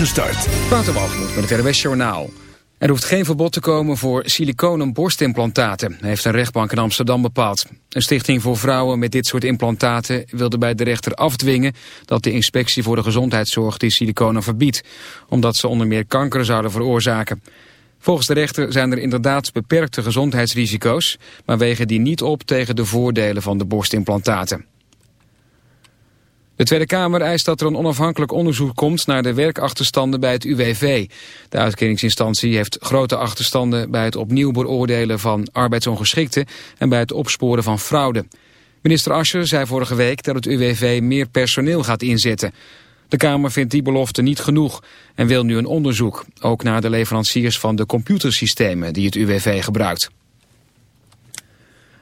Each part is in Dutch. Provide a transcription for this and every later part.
Gestart. Waterwalgemoed met het RWS Journaal. Er hoeft geen verbod te komen voor siliconen borstimplantaten, heeft een rechtbank in Amsterdam bepaald. Een stichting voor vrouwen met dit soort implantaten wilde bij de rechter afdwingen dat de inspectie voor de gezondheidszorg die siliconen verbiedt, omdat ze onder meer kanker zouden veroorzaken. Volgens de rechter zijn er inderdaad beperkte gezondheidsrisico's, maar wegen die niet op tegen de voordelen van de borstimplantaten. De Tweede Kamer eist dat er een onafhankelijk onderzoek komt naar de werkachterstanden bij het UWV. De uitkeringsinstantie heeft grote achterstanden bij het opnieuw beoordelen van arbeidsongeschikten en bij het opsporen van fraude. Minister Ascher zei vorige week dat het UWV meer personeel gaat inzetten. De Kamer vindt die belofte niet genoeg en wil nu een onderzoek, ook naar de leveranciers van de computersystemen die het UWV gebruikt.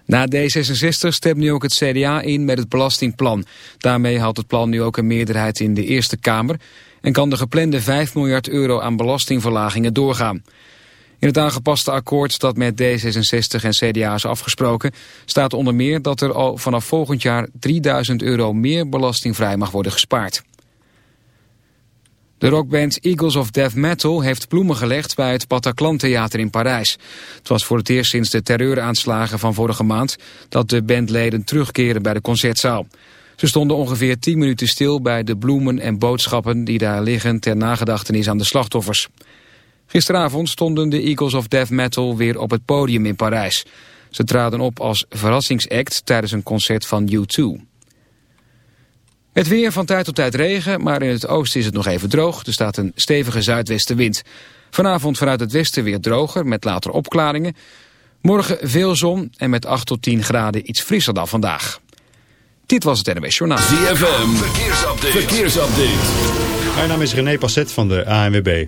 Na D66 stemt nu ook het CDA in met het belastingplan. Daarmee haalt het plan nu ook een meerderheid in de Eerste Kamer... en kan de geplande 5 miljard euro aan belastingverlagingen doorgaan. In het aangepaste akkoord dat met D66 en CDA is afgesproken... staat onder meer dat er al vanaf volgend jaar 3000 euro meer belastingvrij mag worden gespaard. De rockband Eagles of Death Metal heeft bloemen gelegd bij het Bataclan Theater in Parijs. Het was voor het eerst sinds de terreuraanslagen van vorige maand dat de bandleden terugkeren bij de concertzaal. Ze stonden ongeveer 10 minuten stil bij de bloemen en boodschappen die daar liggen ter nagedachtenis aan de slachtoffers. Gisteravond stonden de Eagles of Death Metal weer op het podium in Parijs. Ze traden op als verrassingsact tijdens een concert van U2. Het weer van tijd tot tijd regen, maar in het oosten is het nog even droog. Er staat een stevige zuidwestenwind. Vanavond vanuit het westen weer droger, met later opklaringen. Morgen veel zon en met 8 tot 10 graden iets frisser dan vandaag. Dit was het NWS Journaal. ZFM, verkeersupdate. verkeersupdate. Mijn naam is René Passet van de ANWB.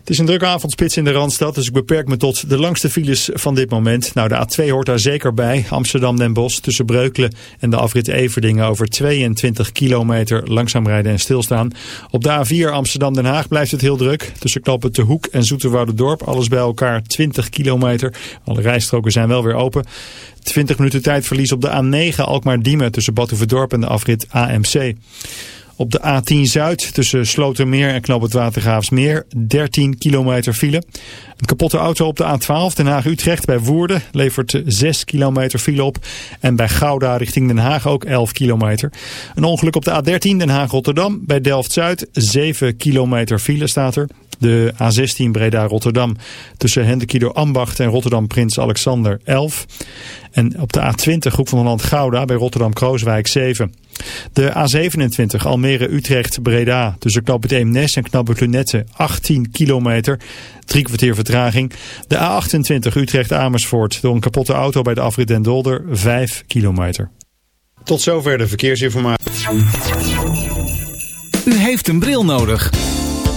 Het is een drukke avondspits in de Randstad, dus ik beperk me tot de langste files van dit moment. Nou, de A2 hoort daar zeker bij. Amsterdam-Den Bosch tussen Breukelen en de afrit Everdingen over 22 kilometer langzaam rijden en stilstaan. Op de A4 Amsterdam-Den Haag blijft het heel druk. Tussen knoppen Te Hoek en Dorp. alles bij elkaar 20 kilometer. Alle rijstroken zijn wel weer open. 20 minuten tijdverlies op de A9 Alkmaar-Diemen tussen Badhoevedorp en de afrit AMC. Op de A10 Zuid tussen Slotermeer en Knoop het Watergraafsmeer 13 kilometer file. Een kapotte auto op de A12 Den Haag-Utrecht bij Woerden levert 6 kilometer file op. En bij Gouda richting Den Haag ook 11 kilometer. Een ongeluk op de A13 Den Haag-Rotterdam bij Delft-Zuid 7 kilometer file staat er. De A16 Breda-Rotterdam tussen Hendekido Ambacht en Rotterdam Prins Alexander 11. En op de A20 Groep van Holland-Gouda bij Rotterdam-Krooswijk 7. De A27 Almere-Utrecht-Breda tussen Knap het Eemnes en Knap het Lunette 18 kilometer. Drie kwartier vertraging. De A28 Utrecht-Amersfoort door een kapotte auto bij de afrit Den Dolder 5 kilometer. Tot zover de verkeersinformatie. U heeft een bril nodig.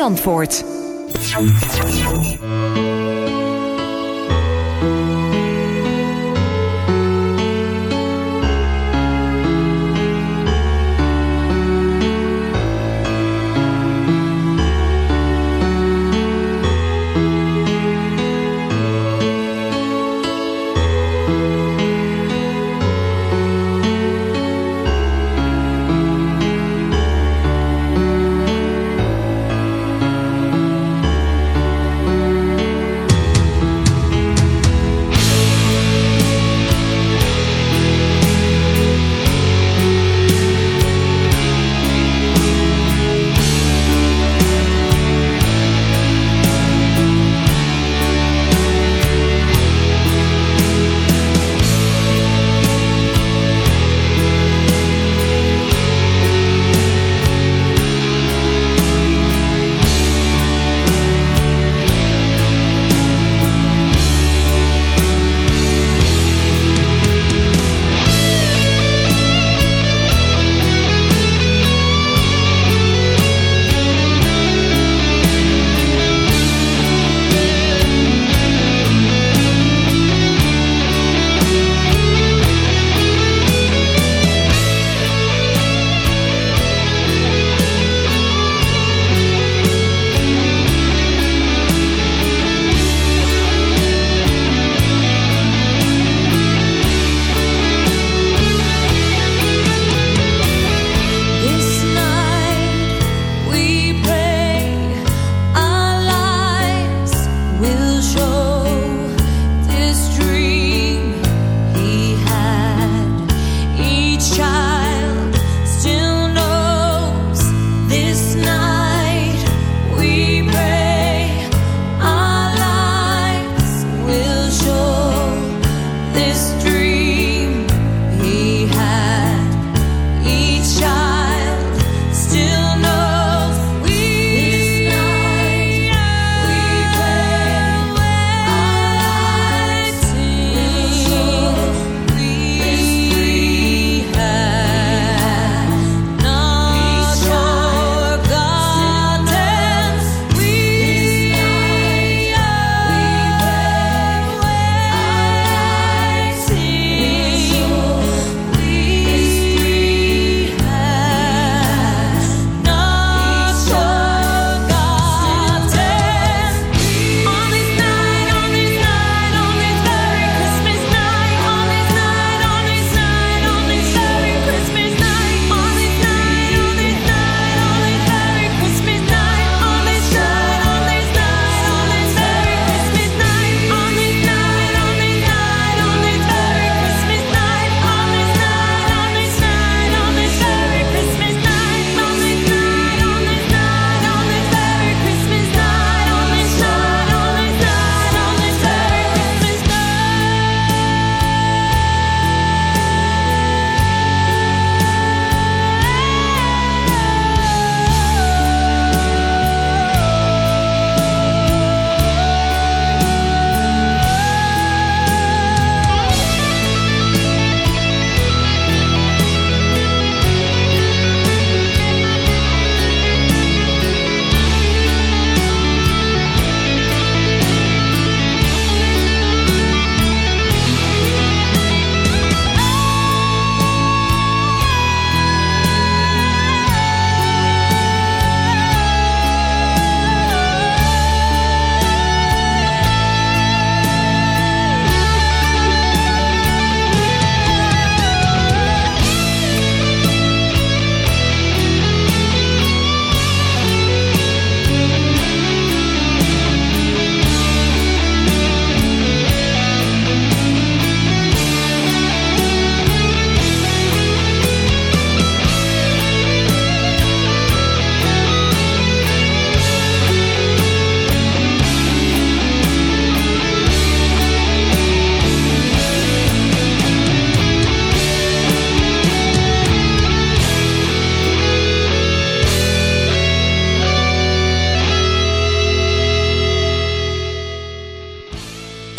Zandvoort.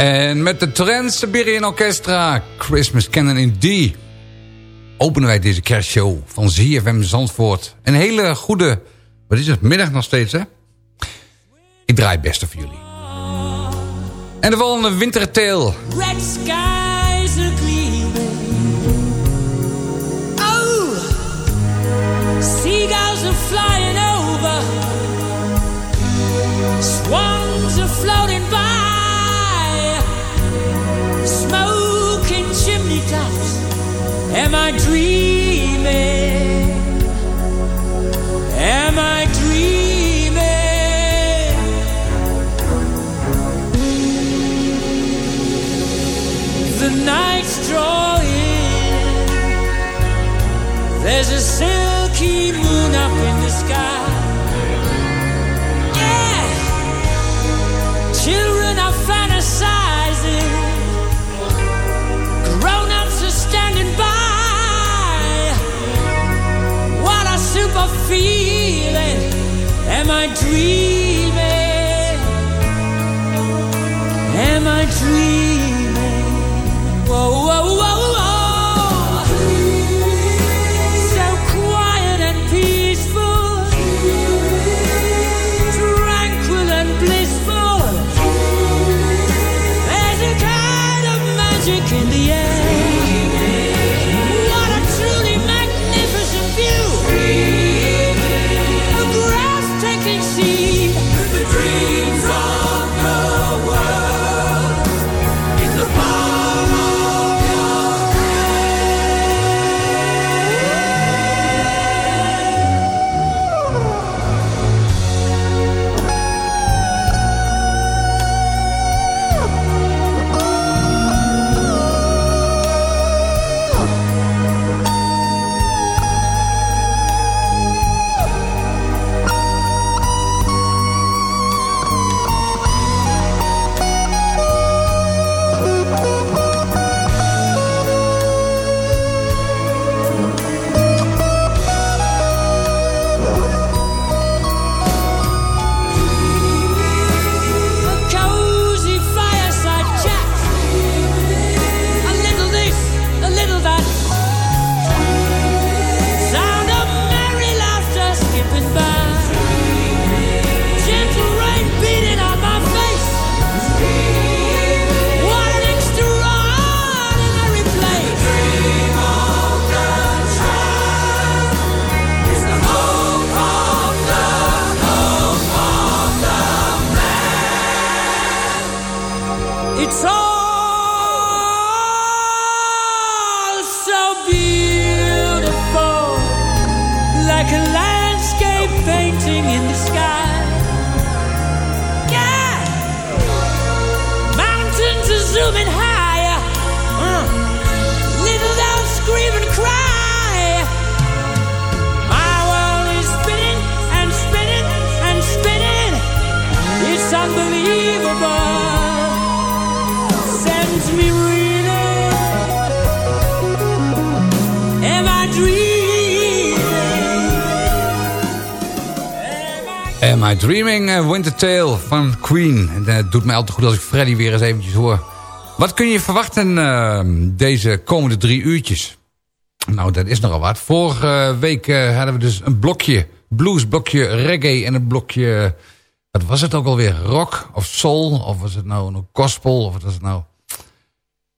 En met de Trans-Siberian Orchestra, Christmas Canon in D... openen wij deze kerstshow van ZFM Zandvoort. Een hele goede, wat is het, middag nog steeds, hè? Ik draai het beste voor jullie. En de volgende wintertale. Red skies are gleaming. Oh, seagulls are flying over. Swans are floating by. Chimney tops. Am I dreaming? Am I dreaming? the night's drawing, there's a silky moon up in the sky. Am I My Dreaming, uh, Winter Tale van Queen. En dat eh, doet mij altijd goed als ik Freddy weer eens eventjes hoor. Wat kun je verwachten uh, deze komende drie uurtjes? Nou, dat is nogal wat. Vorige week hadden we dus een blokje blues, blokje reggae en een blokje... Wat was het ook alweer? Rock of soul? Of was het nou een gospel? Of was het nou?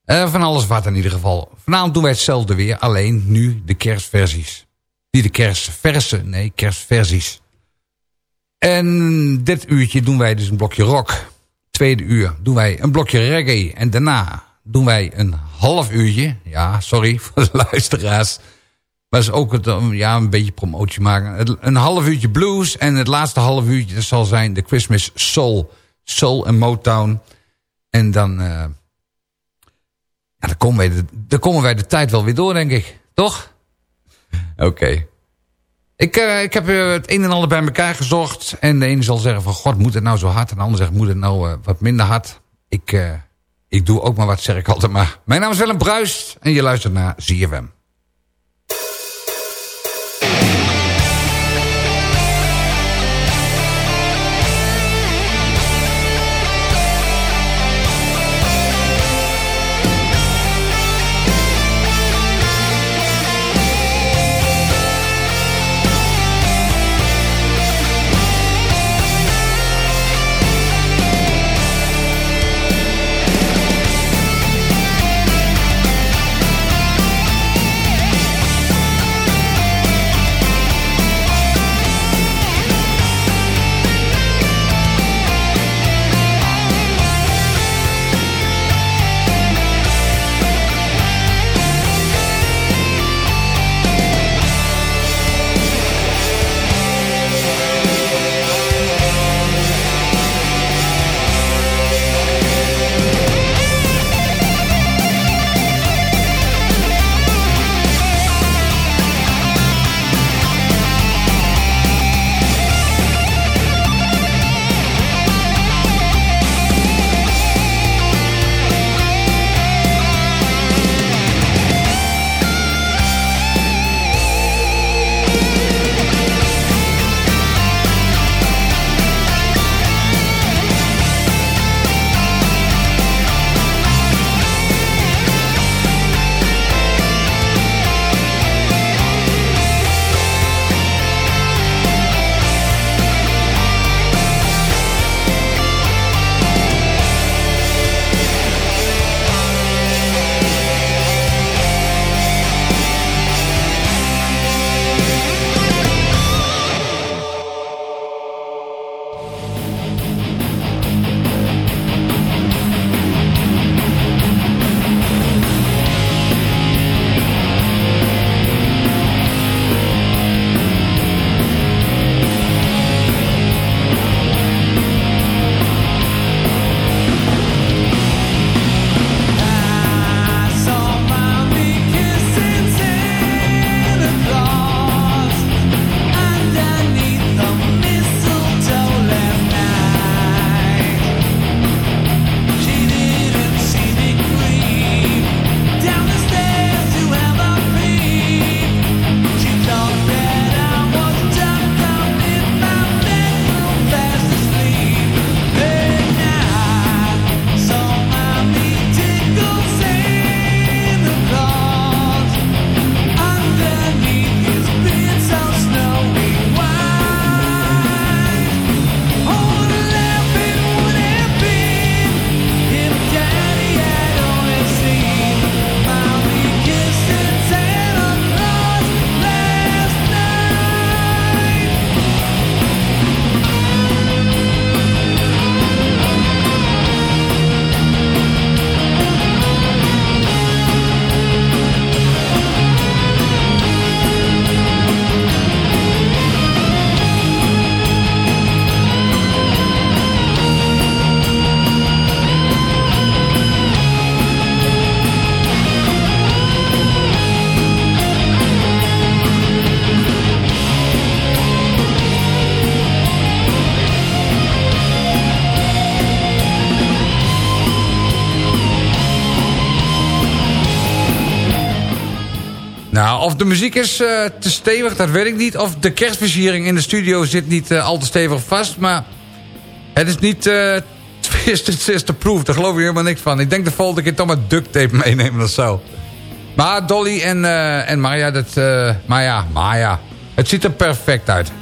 van alles wat in ieder geval. Vanavond doen wij hetzelfde weer, alleen nu de kerstversies. Niet de kerstverse, nee, kerstversies. En dit uurtje doen wij dus een blokje rock. Tweede uur doen wij een blokje reggae. En daarna doen wij een half uurtje. Ja, sorry voor de luisteraars. Maar is ook het, ja, een beetje promotie maken. Een half uurtje blues. En het laatste half uurtje zal zijn de Christmas Soul. Soul en Motown. En dan, uh, ja, dan, komen wij de, dan komen wij de tijd wel weer door, denk ik. Toch? Oké. Ik, uh, ik heb uh, het een en ander bij elkaar gezocht. En de ene zal zeggen van god moet het nou zo hard. En de ander zegt moet het nou uh, wat minder hard. Ik, ik doe ook maar wat zeg ik altijd maar. Mijn naam is Willem Bruist en je luistert naar ZFM. Of de muziek is uh, te stevig, dat weet ik niet. Of de kerstversiering in de studio zit niet uh, al te stevig vast. Maar het is niet uh, twist, is te proof. Daar geloof ik helemaal niks van. Ik denk de volgende keer toch maar duct tape meenemen of zo. Maar Dolly en, uh, en Maya, dat, uh, Maya, Maya. Het ziet er perfect uit.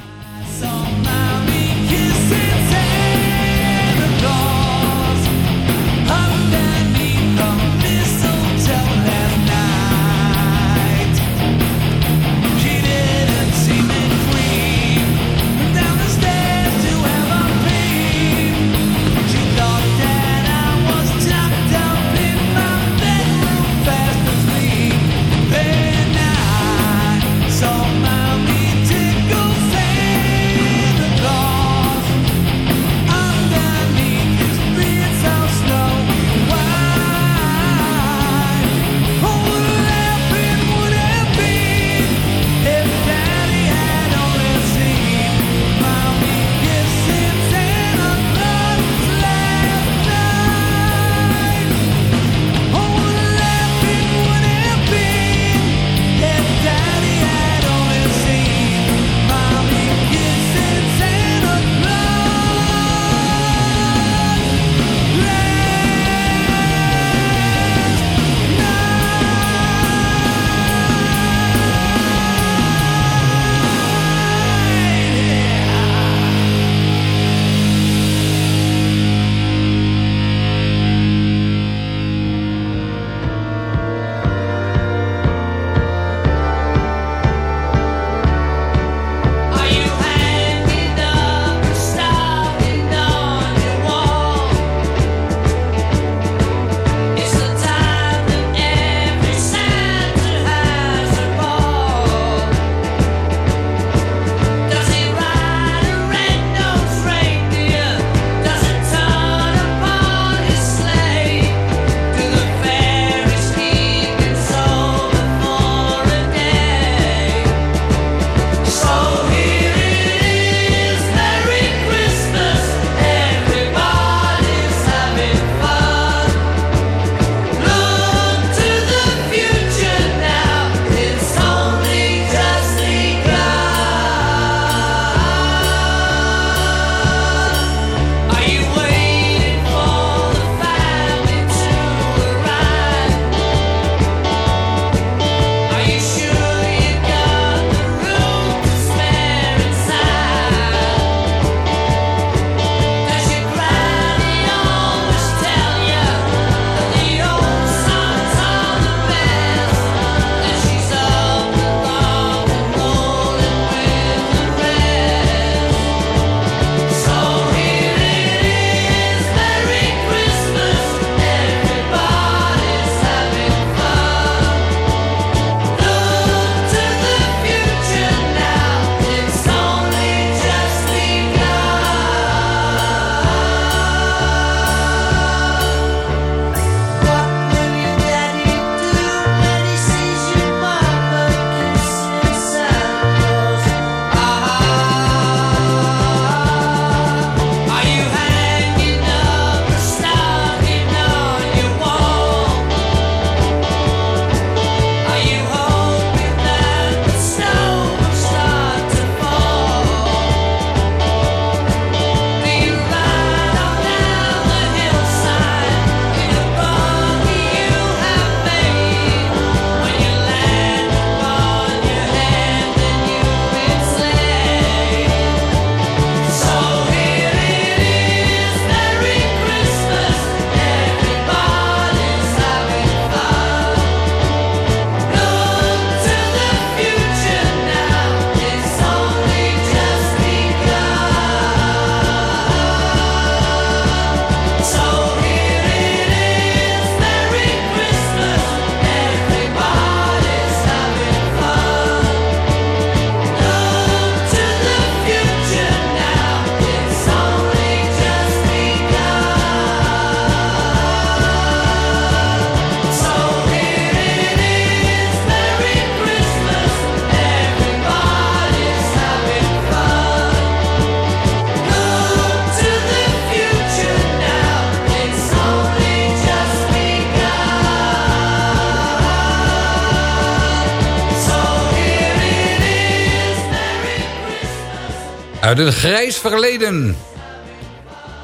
Uit een grijs verleden.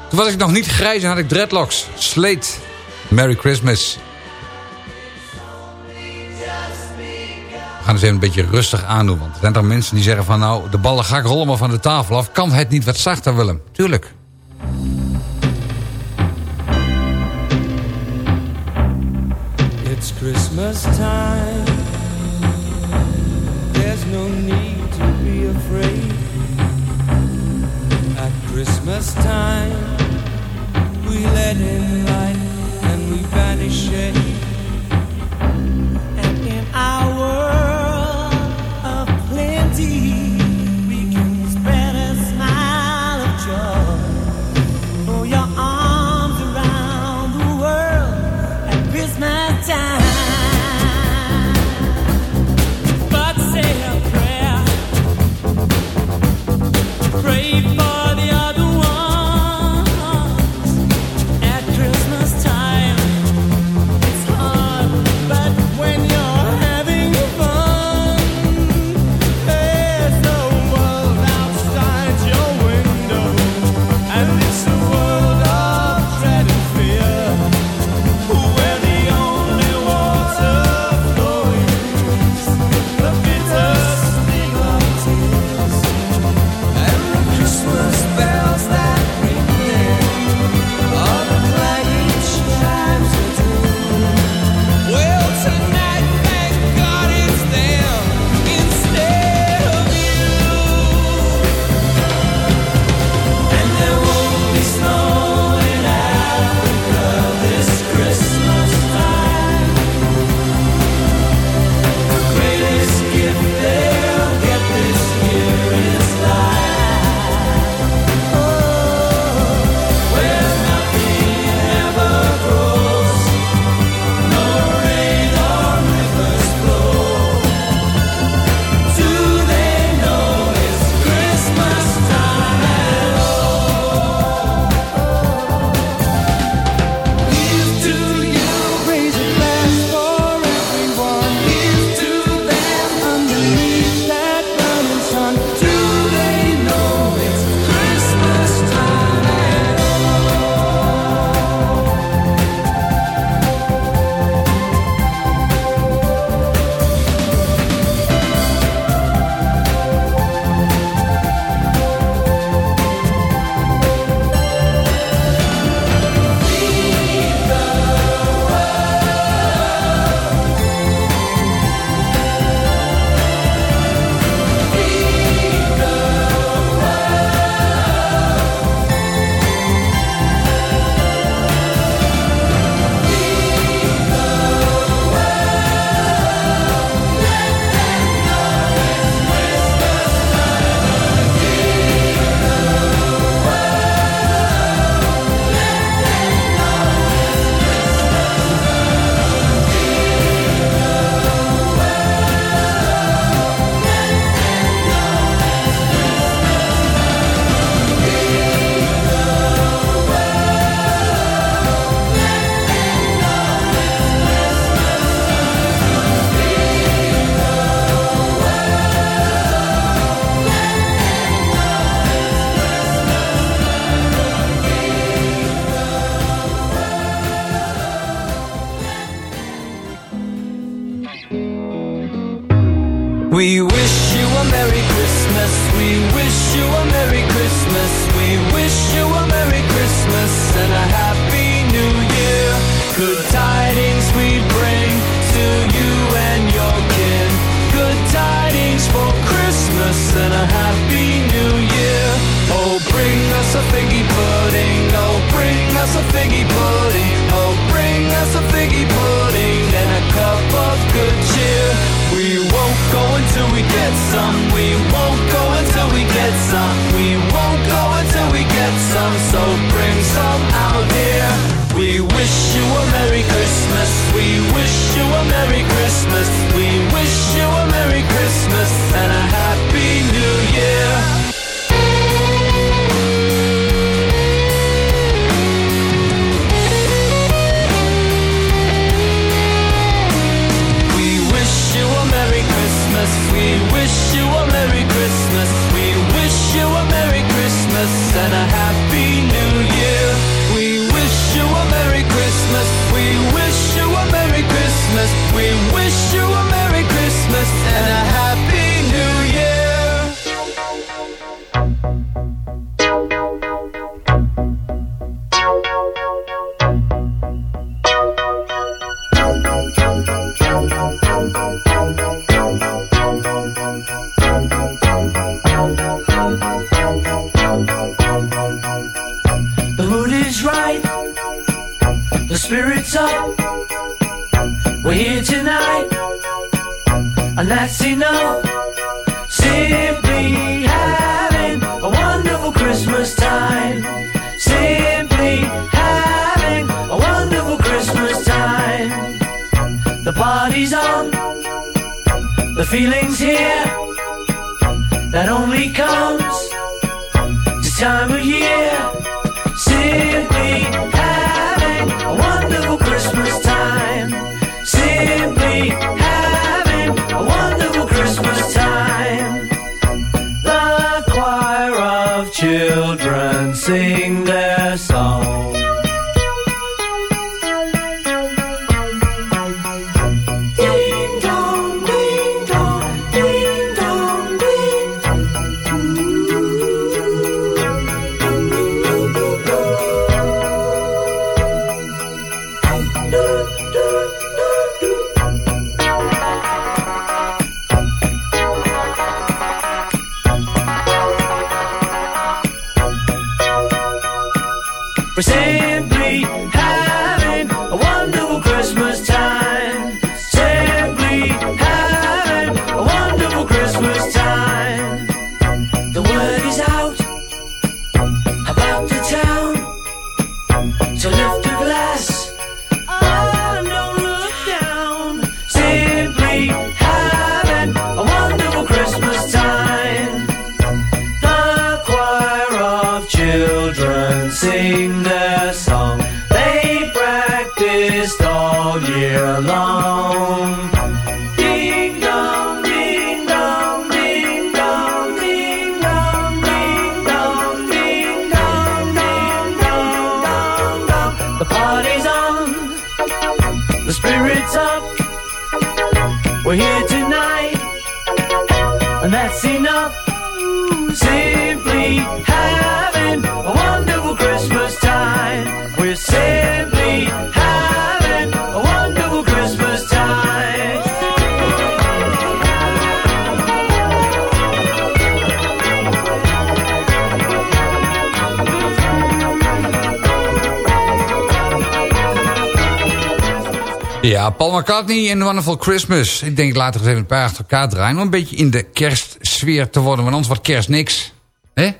Toen was ik nog niet grijs en had ik dreadlocks. Sleet. Merry Christmas. We gaan eens even een beetje rustig aandoen. Want er zijn toch mensen die zeggen van... nou, de ballen ga ik rollen maar van de tafel af. Kan het niet wat zachter, Willem? Tuurlijk. It's Christmas time. There's no need to be afraid. Christmas time, we let in light. Paul McCartney en Wonderful Christmas. Ik denk, laten we eens even een paar achter elkaar draaien... om een beetje in de kerstsfeer te worden, want anders wordt kerst niks. Hè?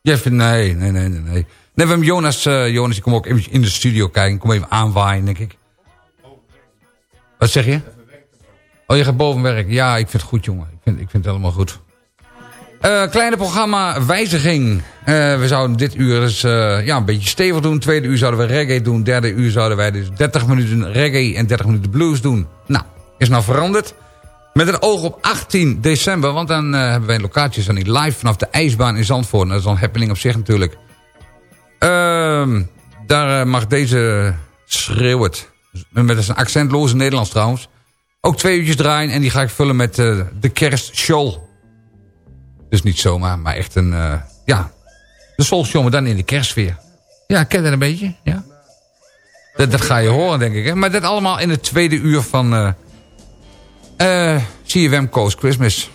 Jeff, nee, nee, nee, nee. Nee, we hebben Jonas, uh, Jonas, die komt ook even in de studio kijken. Kom even aanwaaien, denk ik. Wat zeg je? Oh, je gaat boven werken. Ja, ik vind het goed, jongen. Ik vind, ik vind het helemaal goed. Uh, kleine programma wijziging. Uh, we zouden dit uur dus, uh, ja, een beetje stevig doen. Tweede uur zouden we reggae doen. Derde uur zouden wij dus 30 minuten reggae en 30 minuten blues doen. Nou, is nou veranderd. Met een oog op 18 december. Want dan hebben wij een locatie aan die live vanaf de ijsbaan in Zandvoort. Dat is een happening op zich natuurlijk. Ehm, daar mag deze schreeuwt. Met een accentloze Nederlands trouwens. Ook twee uurtjes draaien. En die ga ik vullen met de kerstshow. Dus niet zomaar, maar echt een... Uh, ja, de Soul Show, maar dan in de kerstsfeer. Ja, ken dat een beetje? Ja. Dat, dat ga je horen, denk ik. Hè? Maar dat allemaal in het tweede uur van... Uh, uh, CFM Coast Christmas.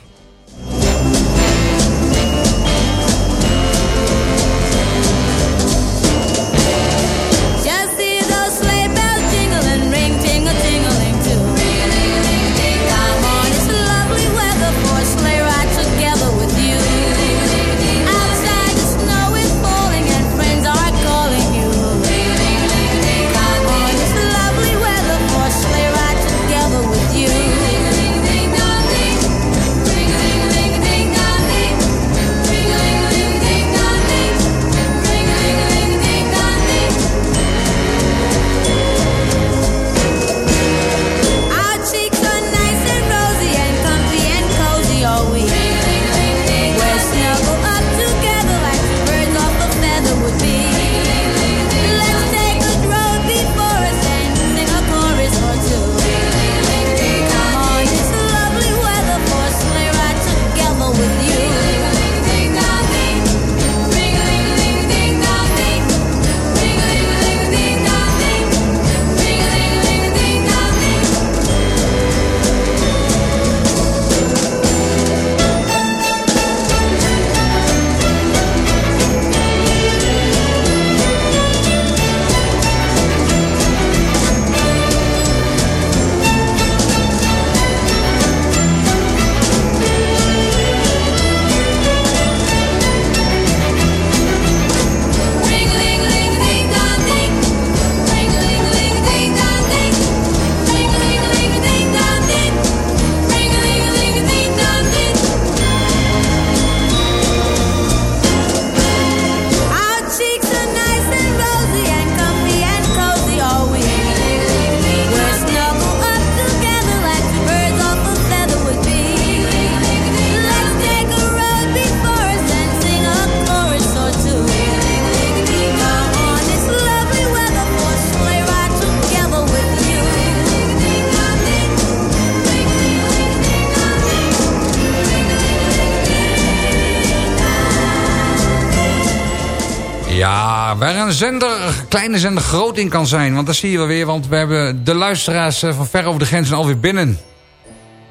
Zender, kleine zender groot in kan zijn. Want dat zie je wel weer, want we hebben de luisteraars eh, van ver over de grenzen alweer binnen.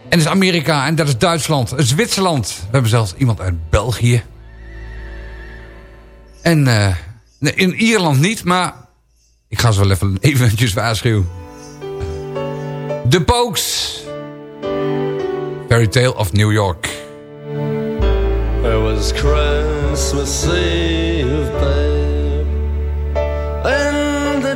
En dat is Amerika, en dat is Duitsland, Zwitserland. We hebben zelfs iemand uit België. En uh, in Ierland niet, maar ik ga ze wel even eventjes waarschuwen. The Pokes. Fairy Tale of New York. It was Christmas Eve,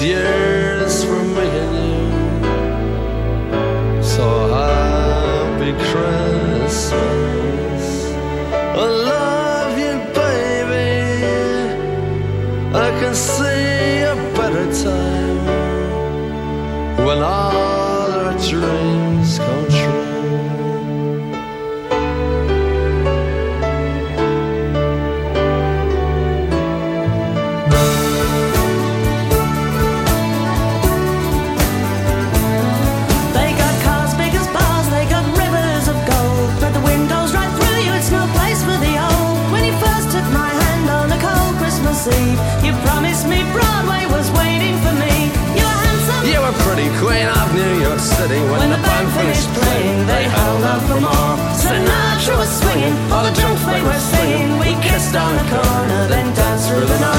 Yeah. More. Sinatra was swinging, all the junk they were singing. We kissed on the corner, then danced through the night.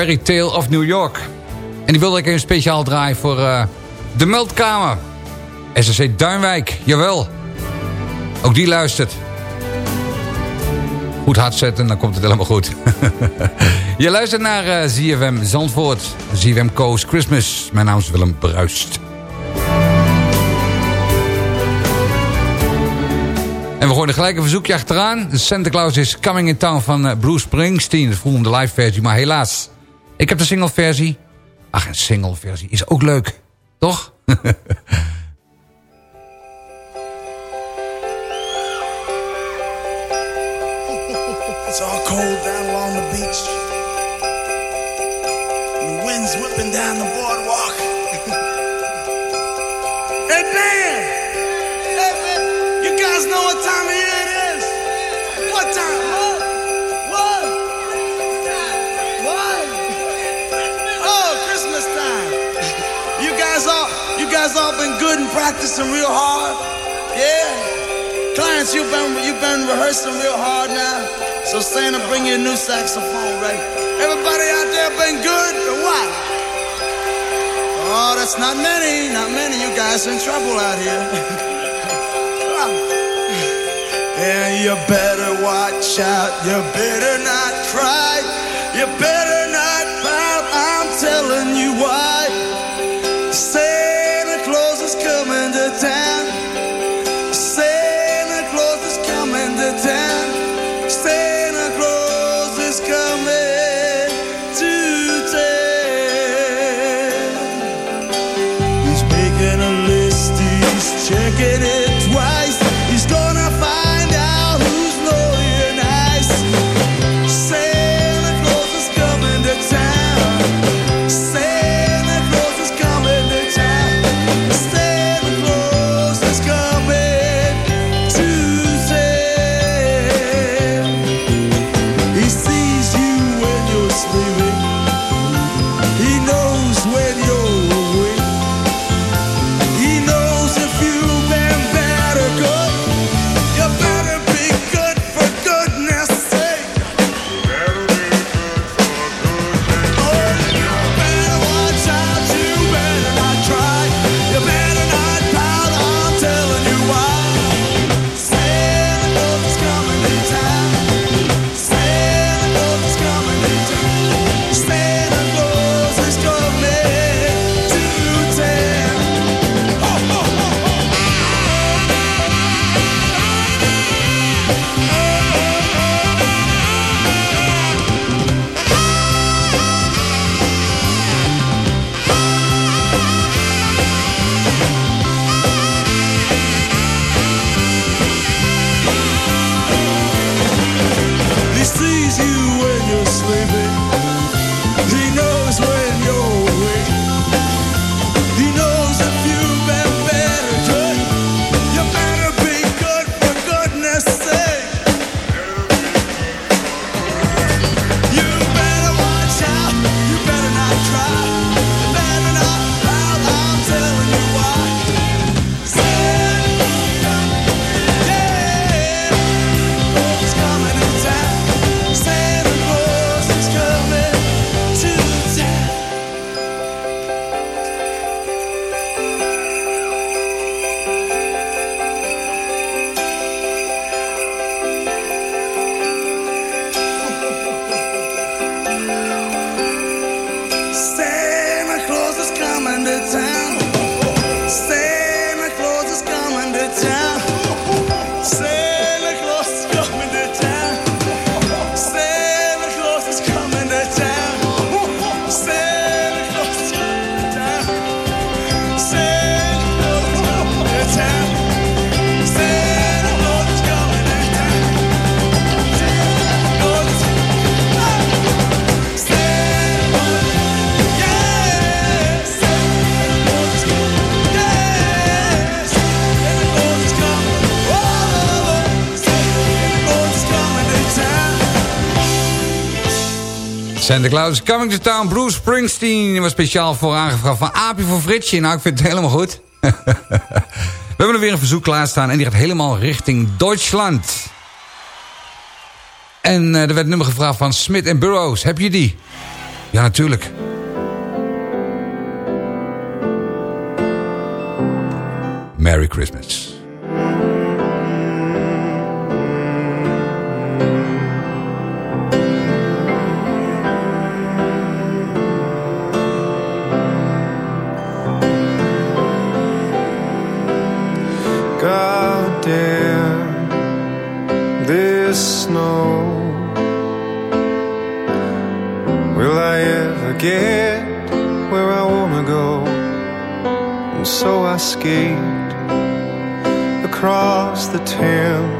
Fairy Tale of New York. En die wilde ik even speciaal draaien voor eh, de meldkamer. SSC Duinwijk, jawel. Ook die luistert. Goed hard zetten, dan komt het helemaal goed. Je luistert naar eh, ZFM Zandvoort. ZFM Coast Christmas. Mijn naam is Willem Bruist. En we gooien er gelijk een verzoekje achteraan. Santa Claus is Coming in Town van eh, Bruce Springsteen. Dat vroeg de live versie, maar helaas. Ik heb de singleversie. Ach, een single versie is ook leuk, toch? It's all cold down along the beach. And the wind's whipping down the boardwalk. hey, man! y'all been good and practicing real hard? Yeah. Clients, you've been you've been rehearsing real hard now. So Santa, bring your new saxophone, right? Everybody out there been good or what? Oh, that's not many, not many. You guys in trouble out here. and you better watch out. You better not cry. You better. Santa Claus is Coming to Town, Bruce Springsteen. Was speciaal voor aangevraagd van Apie voor Fritsje. Nou, ik vind het helemaal goed. We hebben er weer een verzoek klaarstaan en die gaat helemaal richting Duitsland. En eh, er werd nummer gevraagd van Smith Burroughs. Heb je die? Ja, natuurlijk. Merry Christmas. Skate across the town.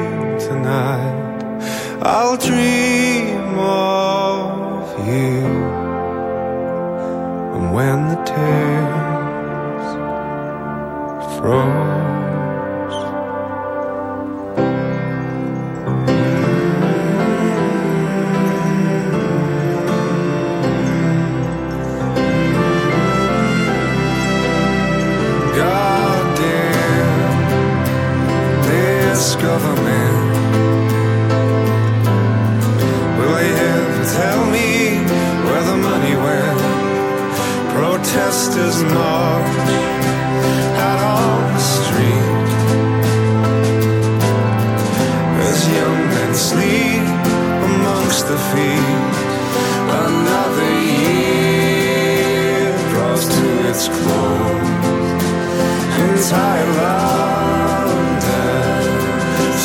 tonight, I'll dream of you. And when the tears froze.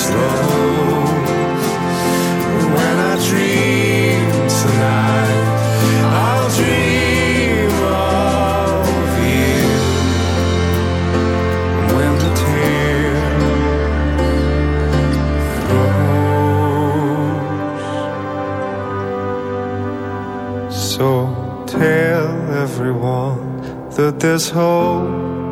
Slows. When I dream tonight, I'll dream of you. When the. So tell everyone that there's hope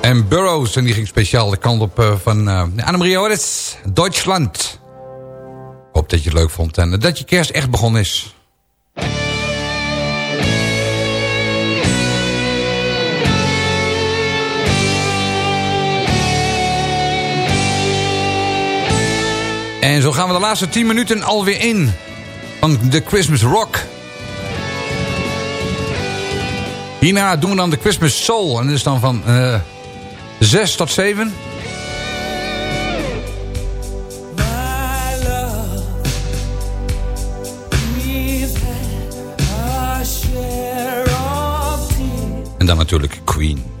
En Burroughs. En die ging speciaal de kant op eh, van uh, Annemarie Horis, Duitsland. Hoop dat je het leuk vond en dat je kerst echt begonnen is. En zo gaan we de laatste 10 minuten alweer in. Van de Christmas Rock. Hierna doen we dan de Christmas Soul. En dat is dan van uh, 6 tot 7. My love, we've had our share of tears. En dan natuurlijk Queen.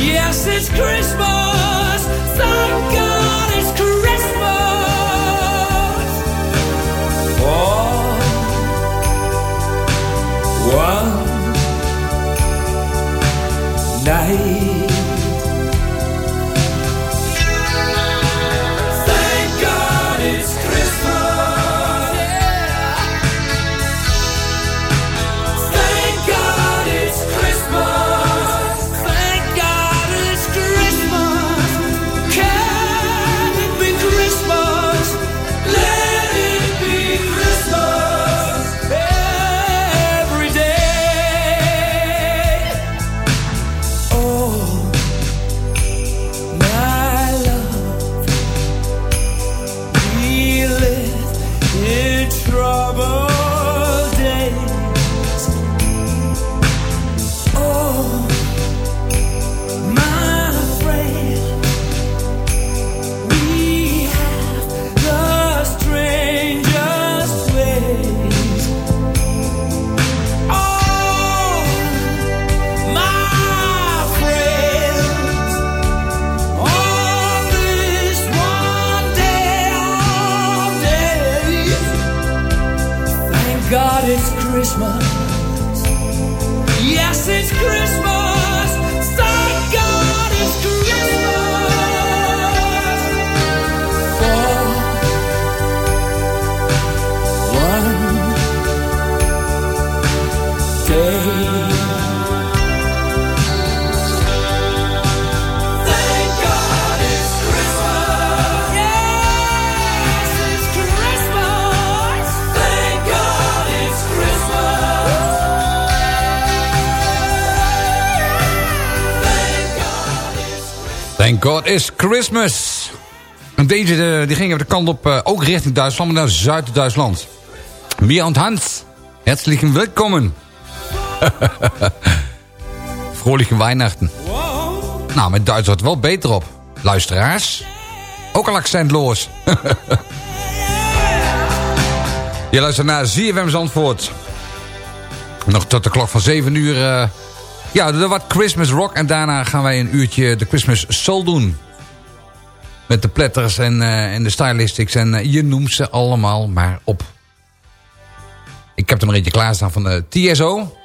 Yes, it's Christmas. Thank God it's Christmas. Deze eh, die ging de kant op, eh, ook richting Duitsland, maar naar Zuid-Duitsland. Mia en Hans, herzlich welkom. Vrolijke Weihnachten. Nou, met Duits wordt wel beter op. Luisteraars, ook al accentloos. Je luistert naar ZFM Zandvoort. Nog tot de klok van 7 uur. eh, ja, er wat Christmas rock. En daarna gaan wij een uurtje de Christmas soul doen. Met de platters en, eh, en de stylistics. En eh, je noemt ze allemaal maar op. Ik heb er nog eentje klaarstaan van de TSO.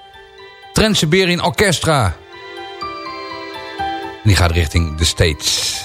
Trans-Siberian Orchestra. En die gaat richting de States.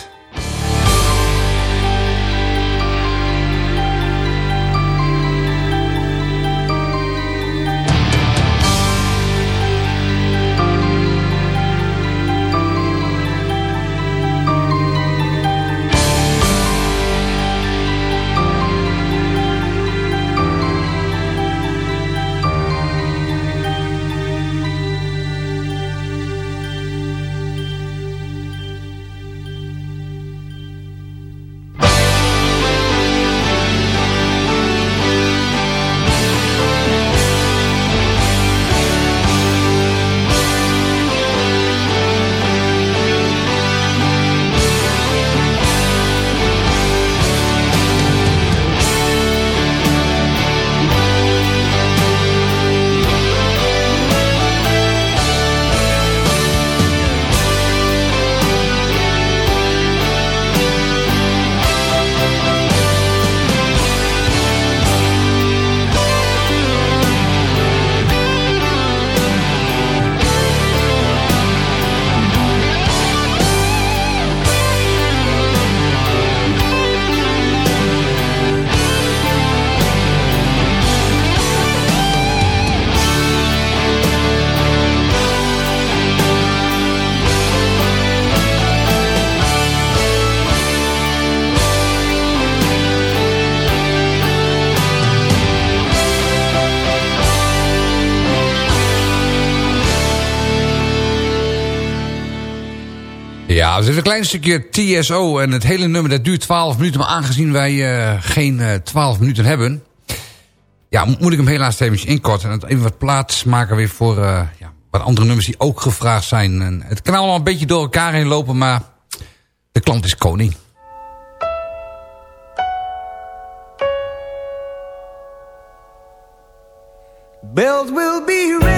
Is een klein stukje TSO en het hele nummer dat duurt 12 minuten. Maar aangezien wij eh, geen eh 12 minuten hebben... Ja, mo- moet ik hem helaas even inkorten. En even wat plaats maken weer voor eh, ja, wat andere nummers die ook gevraagd zijn. En het kan allemaal een beetje door elkaar heen lopen, maar de klant is koning. Bells will be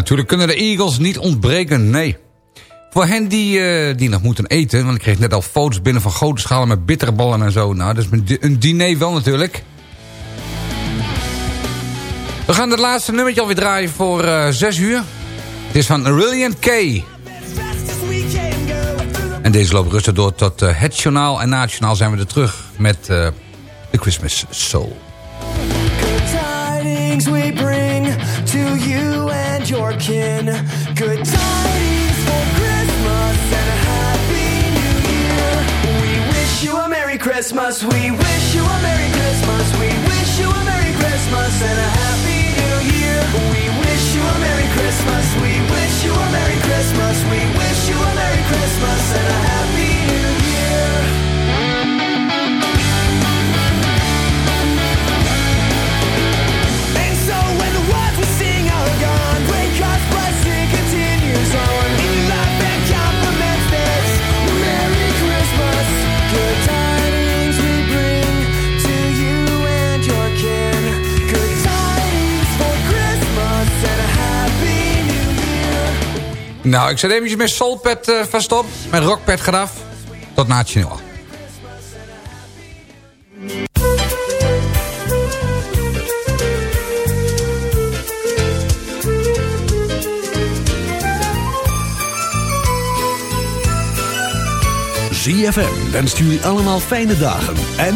natuurlijk kunnen de Eagles niet ontbreken, nee. Voor hen die, eh, die nog moeten eten... want ik kreeg net al foto's binnen van grote schalen met bitterballen en zo. Nou, dat is een di- een diner wel natuurlijk. We gaan het laatste nummertje alweer draaien voor eh 6 uur. Het is van Aurelian K. En deze loopt rustig door tot eh, het journaal. En na het journaal zijn we er terug met de Christmas Soul. Kin. Good tidings for Christmas and a happy new year. We wish you a Merry Christmas. We wish you a Merry Christmas. We wish you a Merry Christmas and a happy new year. We wish you a Merry Christmas. We wish you a Merry Christmas. We wish you a Merry Christmas and a happy Nou, ik zet eventjes met soulpad eh, vast op. Met rockpad gedaf. Tot na het journaal. ZFM wenst jullie allemaal fijne dagen en...